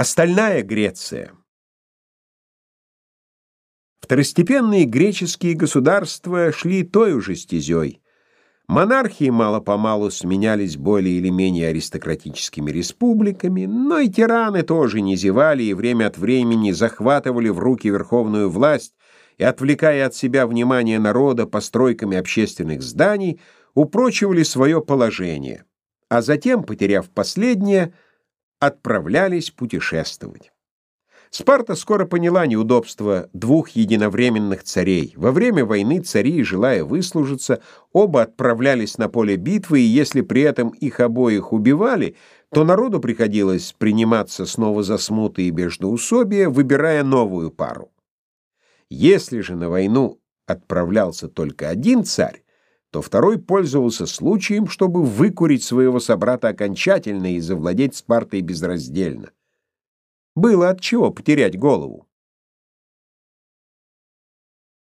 Остальная Греция. Второстепенные греческие государства шли той же стезей. Монархии мало-помалу сменялись более или менее аристократическими республиками, но и тираны тоже не зевали и время от времени захватывали в руки верховную власть и, отвлекая от себя внимание народа постройками общественных зданий, упрочивали свое положение, а затем, потеряв последнее, отправлялись путешествовать. Спарта скоро поняла неудобство двух единовременных царей. Во время войны цари, желая выслужиться, оба отправлялись на поле битвы, и если при этом их обоих убивали, то народу приходилось приниматься снова за смуты и междоусобия, выбирая новую пару. Если же на войну отправлялся только один царь, то второй пользовался случаем, чтобы выкурить своего собрата окончательно и завладеть Спартой безраздельно. Было от чего потерять голову.